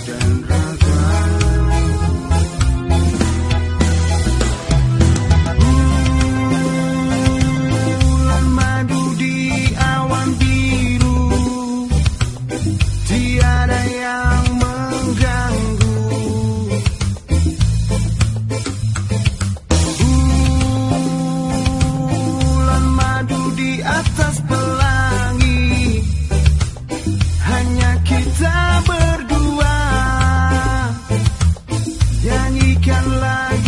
stopping. berikanlah